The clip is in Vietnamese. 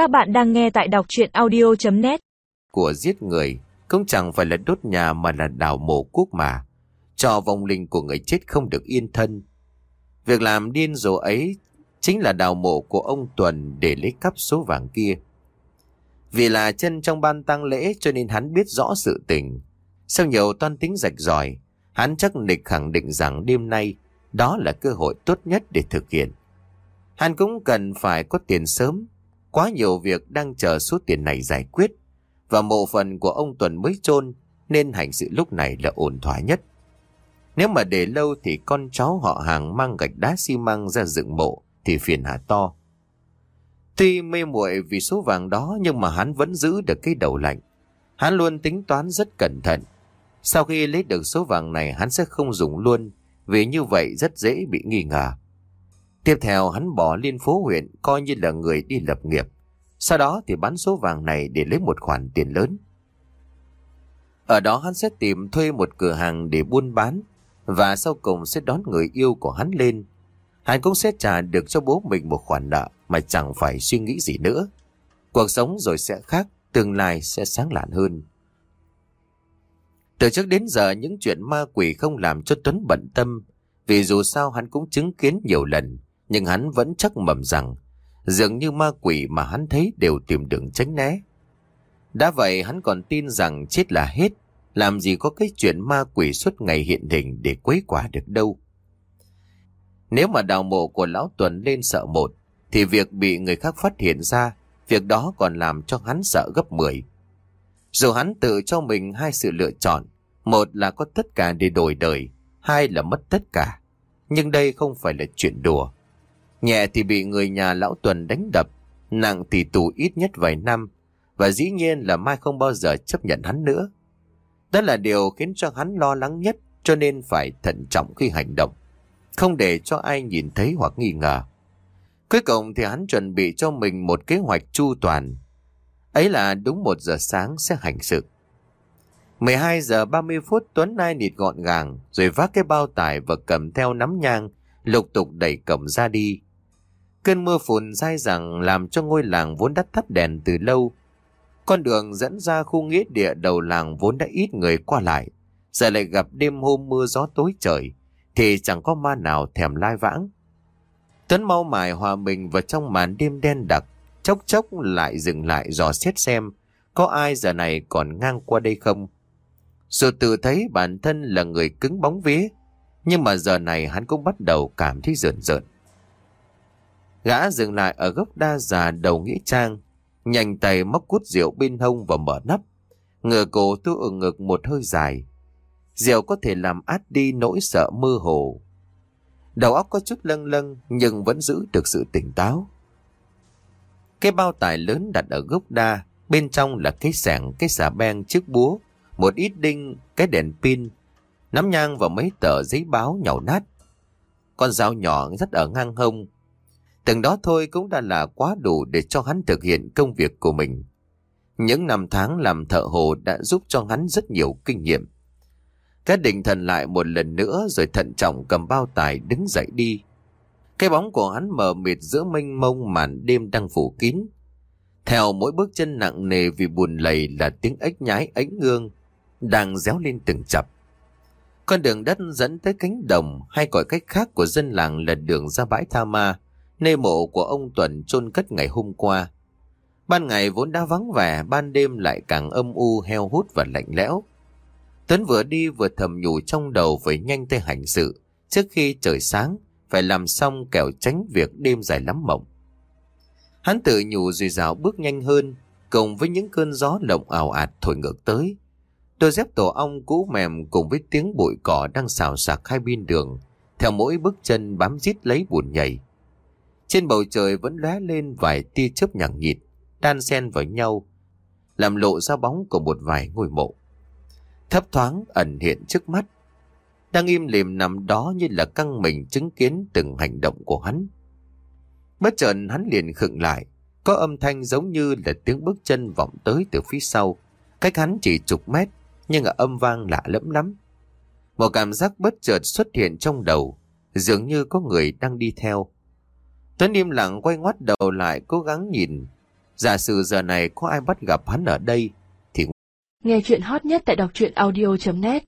Các bạn đang nghe tại đọc chuyện audio.net Của giết người không chẳng phải là đốt nhà mà là đào mộ quốc mà. Cho vong linh của người chết không được yên thân. Việc làm điên rồ ấy chính là đào mộ của ông Tuần để lấy cắp số vàng kia. Vì là chân trong ban tang lễ cho nên hắn biết rõ sự tình. Sau nhiều toan tính rạch ròi, hắn chắc nịch khẳng định rằng đêm nay đó là cơ hội tốt nhất để thực hiện. Hắn cũng cần phải có tiền sớm. Quá nhiều việc đang chờ số tiền này giải quyết. Và mộ phần của ông Tuần mới chôn, nên hành sự lúc này là ổn thỏa nhất. Nếu mà để lâu thì con cháu họ hàng mang gạch đá xi măng ra dựng mộ, thì phiền hà to. Tuy mê muội vì số vàng đó, nhưng mà hắn vẫn giữ được cái đầu lạnh. Hắn luôn tính toán rất cẩn thận. Sau khi lấy được số vàng này, hắn sẽ không dùng luôn vì như vậy rất dễ bị nghi ngờ. Tiếp theo hắn bỏ lên phố huyện coi như là người đi lập nghiệp. Sau đó thì bán số vàng này để lấy một khoản tiền lớn. Ở đó hắn sẽ tìm thuê một cửa hàng để buôn bán và sau cùng sẽ đón người yêu của hắn lên. Hắn cũng sẽ trả được cho bố mình một khoản nợ mà chẳng phải suy nghĩ gì nữa. Cuộc sống rồi sẽ khác, tương lai sẽ sáng lạn hơn. Từ trước đến giờ những chuyện ma quỷ không làm cho Tuấn bận tâm, vì dù sao hắn cũng chứng kiến nhiều lần, nhưng hắn vẫn chắc mầm rằng dường như ma quỷ mà hắn thấy đều tìm đường tránh né. Đã vậy hắn còn tin rằng chết là hết, làm gì có cái chuyện ma quỷ suốt ngày hiện hình để quấy quả được đâu. Nếu mà đào mộ của Lão tuấn lên sợ một, thì việc bị người khác phát hiện ra, việc đó còn làm cho hắn sợ gấp 10. Dù hắn tự cho mình hai sự lựa chọn, một là có tất cả để đổi đời, hai là mất tất cả. Nhưng đây không phải là chuyện đùa. Nhẹ thì bị người nhà lão Tuần đánh đập, nặng thì tù ít nhất vài năm, và dĩ nhiên là Mai không bao giờ chấp nhận hắn nữa. Đó là điều khiến cho hắn lo lắng nhất, cho nên phải thận trọng khi hành động, không để cho ai nhìn thấy hoặc nghi ngờ. Cuối cùng thì hắn chuẩn bị cho mình một kế hoạch chu toàn. Ấy là đúng một giờ sáng sẽ hành sự. 12 giờ 30 phút Tuấn Nai nịt gọn gàng, rồi vác cái bao tải và cầm theo nắm nhang, lục tục đẩy cổng ra đi. Cơn mưa phùn dai dẳng làm cho ngôi làng vốn đã tắt đèn từ lâu. Con đường dẫn ra khu nghĩa địa đầu làng vốn đã ít người qua lại. Giờ lại gặp đêm hôm mưa gió tối trời, thì chẳng có ma nào thèm lai vãng. Tuấn mau mải hòa mình vào trong màn đêm đen đặc, chốc chốc lại dừng lại dò xét xem có ai giờ này còn ngang qua đây không. Dù tự thấy bản thân là người cứng bóng vía, nhưng mà giờ này hắn cũng bắt đầu cảm thấy rợn rợn. Gã dừng lại ở gốc đa già đầu nghĩa trang, nhanh tay móc cút rượu bên hông và mở nắp. Ngửa cổ tôi ở ngực một hơi dài. Rượu có thể làm át đi nỗi sợ mơ hồ. Đầu óc có chút lâng lâng nhưng vẫn giữ được sự tỉnh táo. Cái bao tải lớn đặt ở gốc đa, bên trong là cái sẻng, cái xà beng, chiếc búa, một ít đinh, cái đèn pin, nắm nhang và mấy tờ giấy báo nhàu nát. Con dao nhỏ rất ở ngang hông. Từng đó thôi cũng đã là quá đủ để cho hắn thực hiện công việc của mình. Những năm tháng làm thợ hồ đã giúp cho hắn rất nhiều kinh nghiệm. Cái định thần lại một lần nữa rồi thận trọng cầm bao tải đứng dậy đi. Cái bóng của hắn mờ mịt giữa mênh mông màn đêm đang phủ kín. Theo mỗi bước chân nặng nề vì buồn lầy là tiếng ếch nhái ánh ngương đang réo lên từng chập. Con đường đất dẫn tới cánh đồng hay gọi cách khác của dân làng là đường ra bãi Tha Ma, nơi mộ của ông Tuần chôn cất ngày hôm qua. Ban ngày vốn đã vắng vẻ, ban đêm lại càng âm u, heo hút và lạnh lẽo. Tuấn vừa đi vừa thầm nhủ trong đầu phải nhanh tay hành sự, trước khi trời sáng, phải làm xong kẻo tránh việc đêm dài lắm mộng. Hắn tự nhủ rồi rào bước nhanh hơn, cùng với những cơn gió lộng ảo ạt thổi ngược tới. Đôi dép tổ ong cũ mềm cùng với tiếng bụi cỏ đang xào sạc hai bên đường, theo mỗi bước chân bám rít lấy buồn nhảy. Trên bầu trời vẫn lóe lên vài tia chớp nhằng nhịt, đan xen vào nhau, làm lộ ra bóng của một vài ngôi mộ. Thấp thoáng ẩn hiện trước mắt, đang im lìm nằm đó như là căng mình chứng kiến từng hành động của hắn. Bất chợt hắn liền khựng lại, có âm thanh giống như là tiếng bước chân vọng tới từ phía sau, cách hắn chỉ chục mét, nhưng ở âm vang lạ lẫm lắm. Một cảm giác bất chợt xuất hiện trong đầu, dường như có người đang đi theo. Tuấn im lặng quay ngoắt đầu lại cố gắng nhìn, Giả sử giờ này có ai bắt gặp hắn ở đây thì Nghe chuyện hot nhất tại đọc truyện audio.net